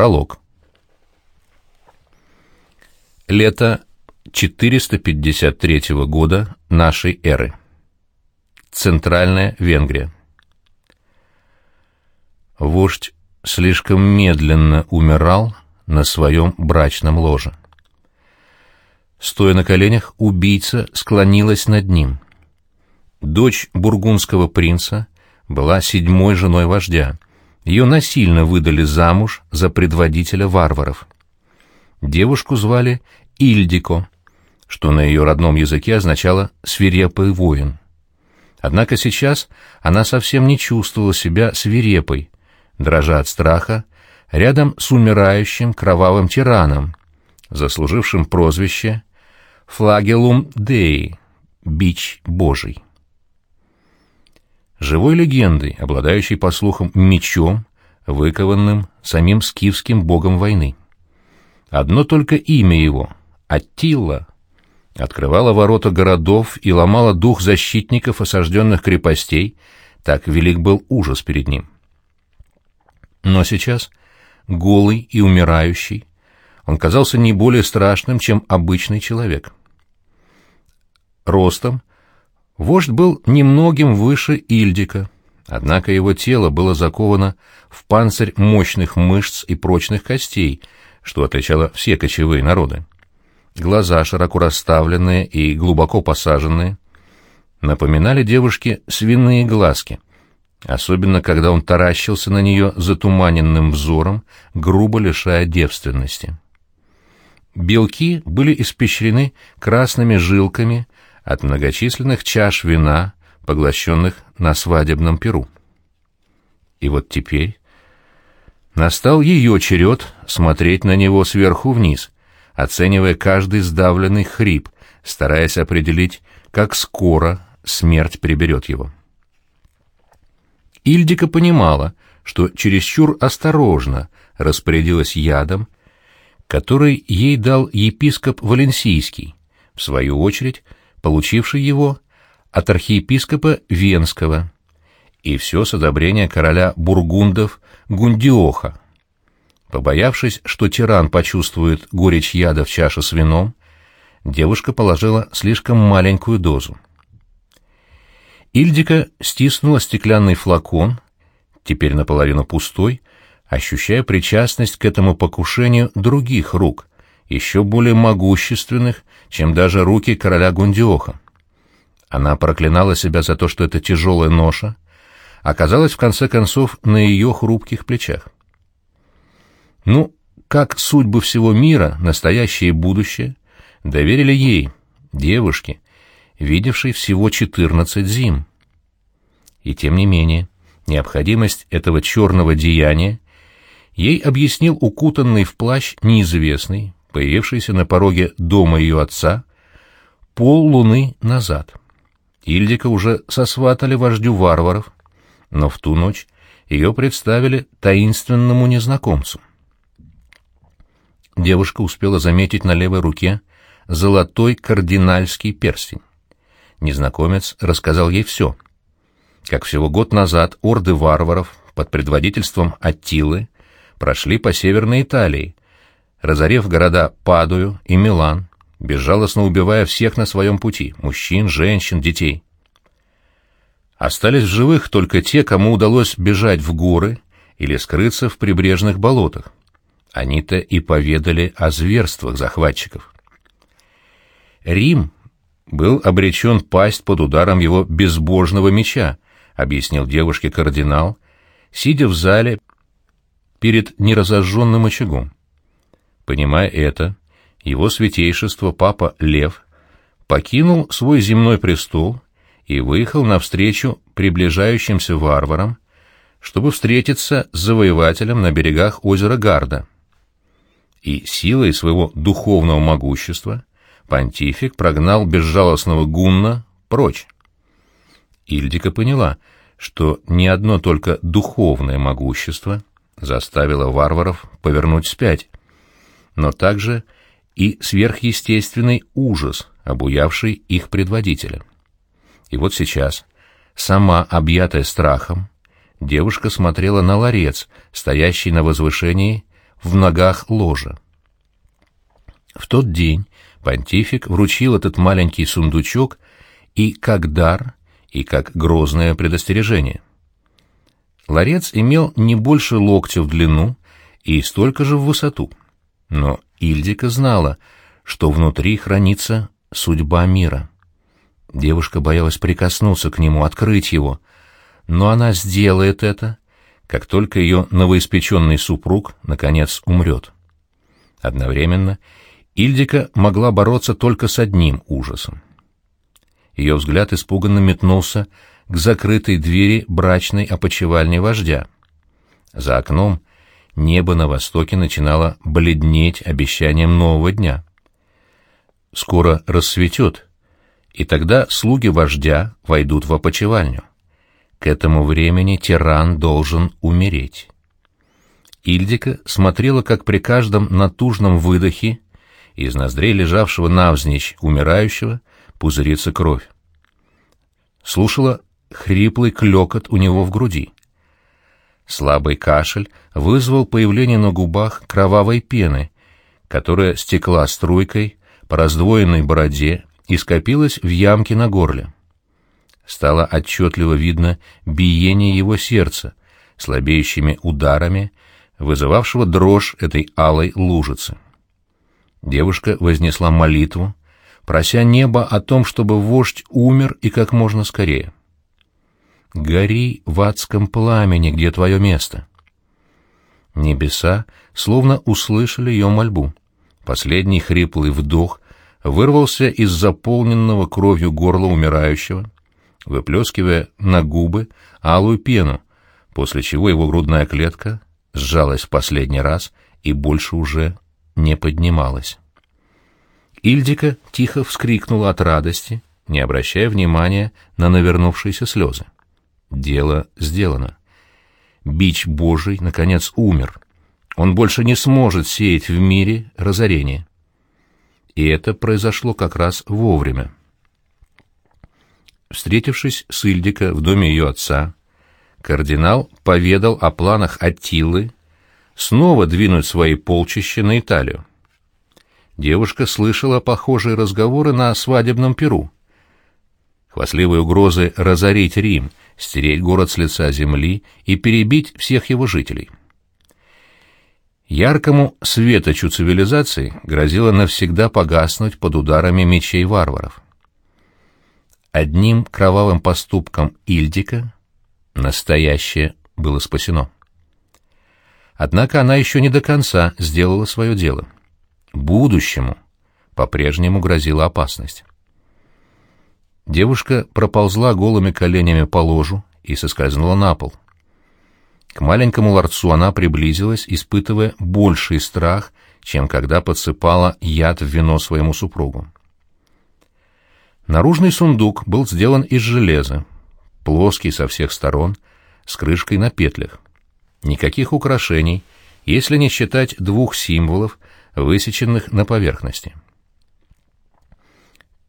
Пролог. Лето 453 года нашей эры. Центральная Венгрия. Вождь слишком медленно умирал на своем брачном ложе. Стоя на коленях, убийца склонилась над ним. Дочь бургундского принца была седьмой женой вождя. Ее насильно выдали замуж за предводителя варваров. Девушку звали Ильдико, что на ее родном языке означало «свирепый воин». Однако сейчас она совсем не чувствовала себя свирепой, дрожа от страха, рядом с умирающим кровавым тираном, заслужившим прозвище «Флагелум Деи» — «Бич Божий». Живой легендой, обладающей, по слухам, мечом, выкованным самим скифским богом войны. Одно только имя его — Аттила — открывало ворота городов и ломало дух защитников осажденных крепостей, так велик был ужас перед ним. Но сейчас, голый и умирающий, он казался не более страшным, чем обычный человек. Ростом вождь был немногим выше Ильдика, однако его тело было заковано в панцирь мощных мышц и прочных костей, что отличало все кочевые народы. Глаза, широко расставленные и глубоко посаженные, напоминали девушке свиные глазки — особенно когда он таращился на нее затуманенным взором, грубо лишая девственности. Белки были испещрены красными жилками от многочисленных чаш вина, поглощенных на свадебном перу. И вот теперь настал ее черед смотреть на него сверху вниз, оценивая каждый сдавленный хрип, стараясь определить, как скоро смерть приберет его. Ильдика понимала, что чересчур осторожно распорядилась ядом, который ей дал епископ Валенсийский, в свою очередь получивший его от архиепископа Венского, и все с одобрения короля бургундов Гундиоха. Побоявшись, что тиран почувствует горечь яда в чаше с вином, девушка положила слишком маленькую дозу. Ильдика стиснула стеклянный флакон, теперь наполовину пустой, ощущая причастность к этому покушению других рук, еще более могущественных, чем даже руки короля Гундиоха. Она проклинала себя за то, что эта тяжелая ноша оказалась в конце концов на ее хрупких плечах. Ну, как судьбы всего мира, настоящее и будущее, доверили ей, девушке, видевший всего 14 зим. И тем не менее, необходимость этого черного деяния ей объяснил укутанный в плащ неизвестный, появившийся на пороге дома ее отца, пол луны назад. Ильдика уже сосватали вождю варваров, но в ту ночь ее представили таинственному незнакомцу. Девушка успела заметить на левой руке золотой кардинальский перстень незнакомец рассказал ей все. Как всего год назад орды варваров под предводительством Аттилы прошли по Северной Италии, разорев города Падую и Милан, безжалостно убивая всех на своем пути — мужчин, женщин, детей. Остались в живых только те, кому удалось бежать в горы или скрыться в прибрежных болотах. Они-то и поведали о зверствах захватчиков. Рим был обречен пасть под ударом его безбожного меча, объяснил девушке кардинал, сидя в зале перед неразожженным очагом. Понимая это, его святейшество папа Лев покинул свой земной престол и выехал навстречу приближающимся варварам, чтобы встретиться с завоевателем на берегах озера Гарда. И силой своего духовного могущества понтифик прогнал безжалостного гунна прочь. Ильдика поняла, что ни одно только духовное могущество заставило варваров повернуть вспять, но также и сверхъестественный ужас, обуявший их предводителя. И вот сейчас, сама объятая страхом, девушка смотрела на ларец, стоящий на возвышении в ногах ложа. В тот день понтифик вручил этот маленький сундучок и как дар, и как грозное предостережение. Ларец имел не больше локтя в длину и столько же в высоту, но Ильдика знала, что внутри хранится судьба мира. Девушка боялась прикоснуться к нему, открыть его, но она сделает это, как только ее новоиспеченный супруг, наконец, умрет. Одновременно Ильдика могла бороться только с одним ужасом. Ее взгляд испуганно метнулся к закрытой двери брачной опочивальни вождя. За окном небо на востоке начинало бледнеть обещанием нового дня. Скоро рассветет, и тогда слуги вождя войдут в опочивальню. К этому времени тиран должен умереть. Ильдика смотрела, как при каждом натужном выдохе из ноздрей лежавшего навзничь умирающего пузырится кровь. Слушала хриплый клекот у него в груди. Слабый кашель вызвал появление на губах кровавой пены, которая стекла струйкой по раздвоенной бороде и скопилась в ямке на горле стало отчетливо видно биение его сердца, слабеющими ударами, вызывавшего дрожь этой алой лужицы. Девушка вознесла молитву, прося неба о том, чтобы вождь умер и как можно скорее. «Гори в адском пламени, где твое место!» Небеса словно услышали ее мольбу. Последний хриплый вдох вырвался из заполненного кровью горла умирающего, выплескивая на губы алую пену, после чего его грудная клетка сжалась в последний раз и больше уже не поднималась. Ильдика тихо вскрикнула от радости, не обращая внимания на навернувшиеся слезы. Дело сделано. Бич Божий, наконец, умер. Он больше не сможет сеять в мире разорение. И это произошло как раз вовремя. Встретившись с Ильдика в доме ее отца, кардинал поведал о планах Аттилы снова двинуть свои полчища на Италию. Девушка слышала похожие разговоры на свадебном перу. Хвастливые угрозы разорить Рим, стереть город с лица земли и перебить всех его жителей. Яркому светочу цивилизации грозило навсегда погаснуть под ударами мечей варваров. Одним кровавым поступком Ильдика настоящее было спасено. Однако она еще не до конца сделала свое дело. Будущему по-прежнему грозила опасность. Девушка проползла голыми коленями по ложу и соскользнула на пол. К маленькому ларцу она приблизилась, испытывая больший страх, чем когда подсыпала яд в вино своему супругу. Наружный сундук был сделан из железа, плоский со всех сторон, с крышкой на петлях. Никаких украшений, если не считать двух символов, высеченных на поверхности.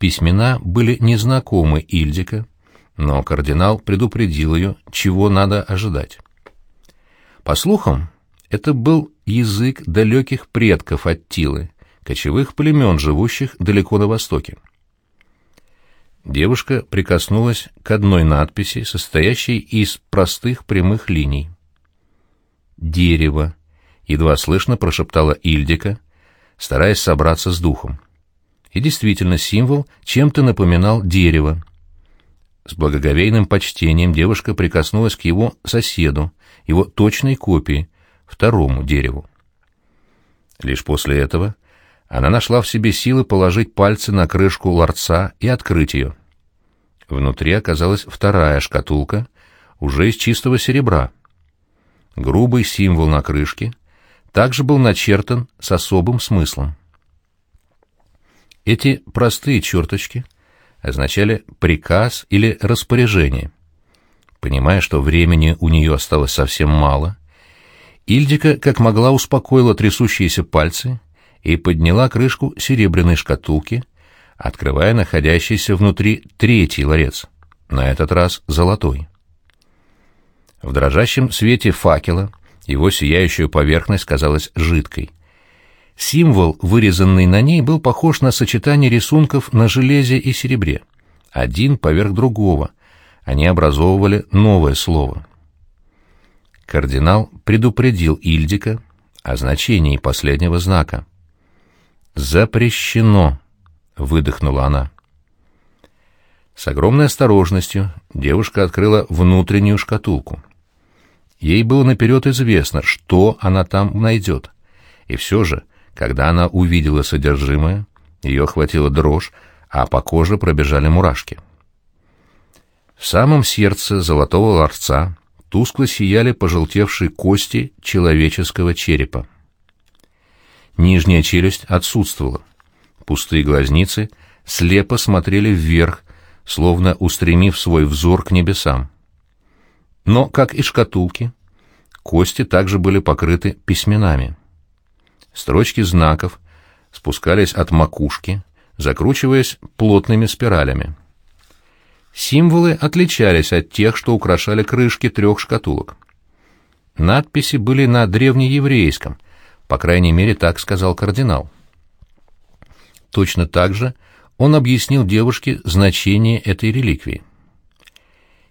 Письмена были незнакомы Ильдика, но кардинал предупредил ее, чего надо ожидать. По слухам, это был язык далеких предков Аттилы, кочевых племен, живущих далеко на востоке. Девушка прикоснулась к одной надписи, состоящей из простых прямых линий. «Дерево», — едва слышно прошептала Ильдика, стараясь собраться с духом. И действительно, символ чем-то напоминал дерево. С благоговейным почтением девушка прикоснулась к его соседу, его точной копии, второму дереву. Лишь после этого она нашла в себе силы положить пальцы на крышку ларца и открыть ее. Внутри оказалась вторая шкатулка, уже из чистого серебра. Грубый символ на крышке также был начертан с особым смыслом. Эти простые черточки означали приказ или распоряжение. Понимая, что времени у нее осталось совсем мало, Ильдика как могла успокоила трясущиеся пальцы и подняла крышку серебряной шкатулки, открывая находящийся внутри третий ларец, на этот раз золотой. В дрожащем свете факела Его сияющая поверхность казалась жидкой. Символ, вырезанный на ней, был похож на сочетание рисунков на железе и серебре. Один поверх другого. Они образовывали новое слово. Кардинал предупредил Ильдика о значении последнего знака. «Запрещено!» — выдохнула она. С огромной осторожностью девушка открыла внутреннюю шкатулку. Ей было наперед известно, что она там найдет. И все же, когда она увидела содержимое, ее охватила дрожь, а по коже пробежали мурашки. В самом сердце золотого ларца тускло сияли пожелтевшие кости человеческого черепа. Нижняя челюсть отсутствовала. Пустые глазницы слепо смотрели вверх, словно устремив свой взор к небесам. Но, как и шкатулки, кости также были покрыты письменами. Строчки знаков спускались от макушки, закручиваясь плотными спиралями. Символы отличались от тех, что украшали крышки трех шкатулок. Надписи были на древнееврейском, по крайней мере, так сказал кардинал. Точно так же он объяснил девушке значение этой реликвии.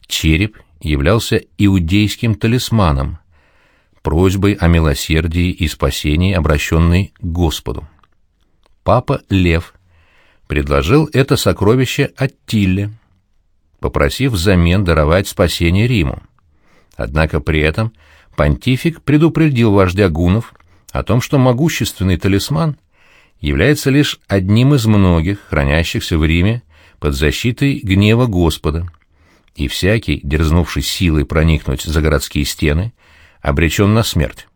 Череп являлся иудейским талисманом, просьбой о милосердии и спасении, обращенной к Господу. Папа Лев предложил это сокровище Аттилле, попросив взамен даровать спасение Риму. Однако при этом понтифик предупредил вождя гунов о том, что могущественный талисман — является лишь одним из многих, хранящихся в Риме под защитой гнева Господа, и всякий, дерзнувший силой проникнуть за городские стены, обречен на смерть.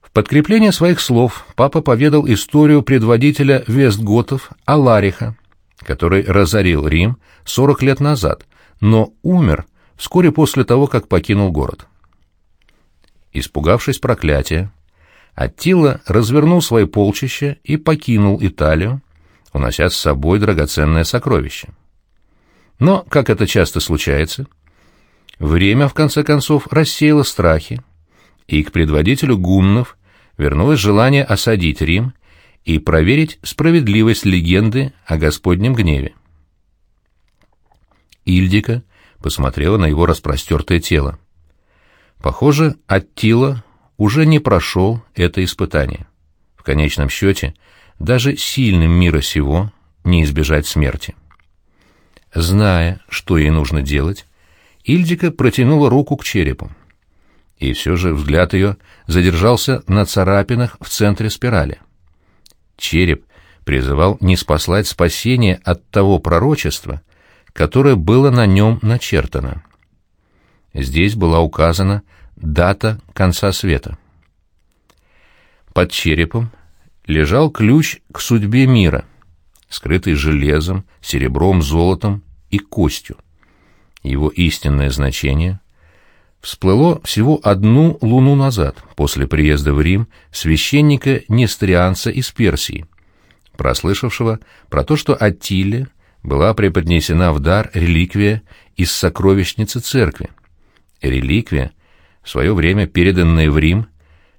В подкрепление своих слов папа поведал историю предводителя Вестготов Алариха, который разорил Рим 40 лет назад, но умер вскоре после того, как покинул город. Испугавшись проклятия, Аттила развернул свои полчища и покинул Италию, унося с собой драгоценное сокровище. Но, как это часто случается, время, в конце концов, рассеяло страхи, и к предводителю гуннов вернулось желание осадить Рим и проверить справедливость легенды о Господнем гневе. Ильдика посмотрела на его распростертое тело. Похоже, Аттила уже не прошел это испытание. В конечном счете, даже сильным мира сего не избежать смерти. Зная, что ей нужно делать, Ильдика протянула руку к черепу. И все же взгляд ее задержался на царапинах в центре спирали. Череп призывал не спаслать спасение от того пророчества, которое было на нем начертано. Здесь была указана дата конца света. Под черепом лежал ключ к судьбе мира, скрытый железом, серебром, золотом и костью. Его истинное значение всплыло всего одну луну назад, после приезда в Рим священника Нестрианца из Персии, прослышавшего про то, что Аттиле была преподнесена в дар реликвия из сокровищницы церкви. Реликвия — в свое время переданные в Рим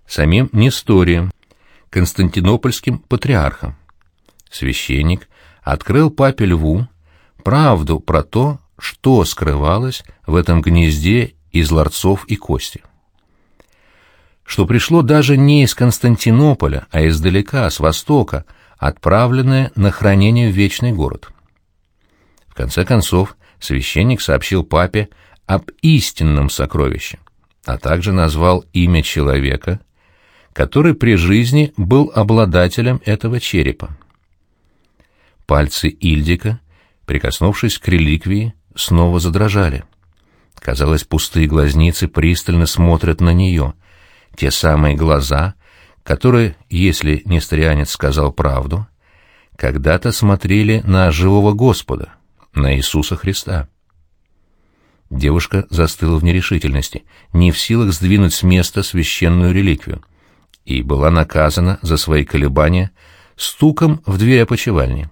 самим Несторием, константинопольским патриархом. Священник открыл папе Льву правду про то, что скрывалось в этом гнезде из ларцов и кости. Что пришло даже не из Константинополя, а издалека, с востока, отправленное на хранение в вечный город. В конце концов, священник сообщил папе об истинном сокровище, а также назвал имя человека, который при жизни был обладателем этого черепа. Пальцы Ильдика, прикоснувшись к реликвии, снова задрожали. Казалось, пустые глазницы пристально смотрят на нее, те самые глаза, которые, если несторианец сказал правду, когда-то смотрели на живого Господа, на Иисуса Христа. Девушка застыла в нерешительности, не в силах сдвинуть с места священную реликвию, и была наказана за свои колебания стуком в дверь опочивальни.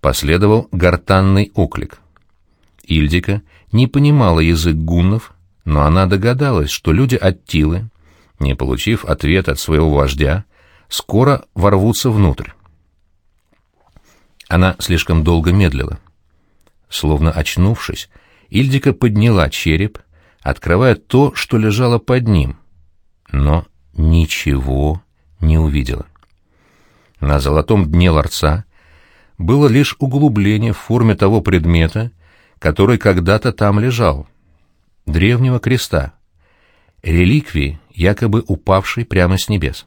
Последовал гортанный оклик. Ильдика не понимала язык гуннов, но она догадалась, что люди Аттилы, не получив ответ от своего вождя, скоро ворвутся внутрь. Она слишком долго медлила. Словно очнувшись, Ильдика подняла череп, открывая то, что лежало под ним, но ничего не увидела. На золотом дне ларца было лишь углубление в форме того предмета, который когда-то там лежал, древнего креста, реликвии, якобы упавшей прямо с небес.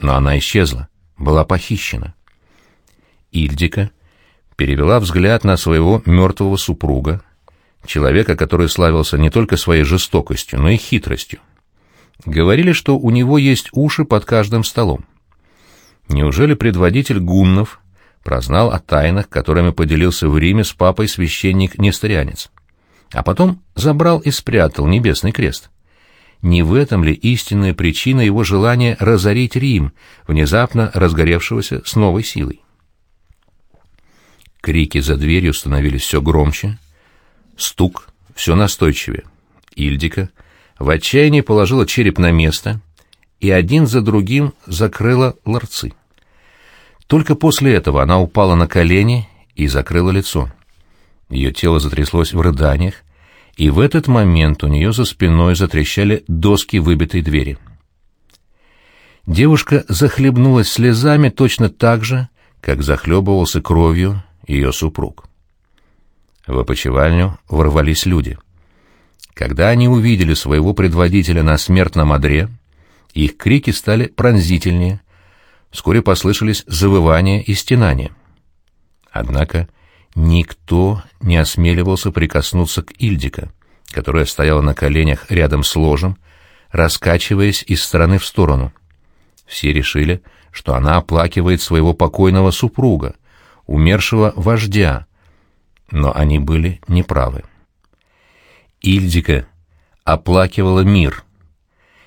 Но она исчезла, была похищена. Ильдика перевела взгляд на своего мертвого супруга, человека, который славился не только своей жестокостью, но и хитростью. Говорили, что у него есть уши под каждым столом. Неужели предводитель гуннов прознал о тайнах, которыми поделился в Риме с папой священник-несторианец? А потом забрал и спрятал небесный крест. Не в этом ли истинная причина его желания разорить Рим, внезапно разгоревшегося с новой силой? Крики за дверью становились все громче, стук все настойчивее. Ильдика в отчаянии положила череп на место и один за другим закрыла ларцы. Только после этого она упала на колени и закрыла лицо. Ее тело затряслось в рыданиях, и в этот момент у нее за спиной затрещали доски выбитой двери. Девушка захлебнулась слезами точно так же, как захлебывался кровью ее супруг. В опочивальню ворвались люди. Когда они увидели своего предводителя на смертном одре, их крики стали пронзительнее, вскоре послышались завывания и стенания. Однако никто не осмеливался прикоснуться к Ильдика, которая стояла на коленях рядом с ложем, раскачиваясь из стороны в сторону. Все решили, что она оплакивает своего покойного супруга, умершего вождя, но они были неправы. Ильдика оплакивала мир,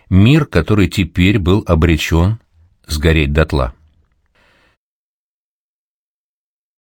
мир, который теперь был обречен сгореть дотла.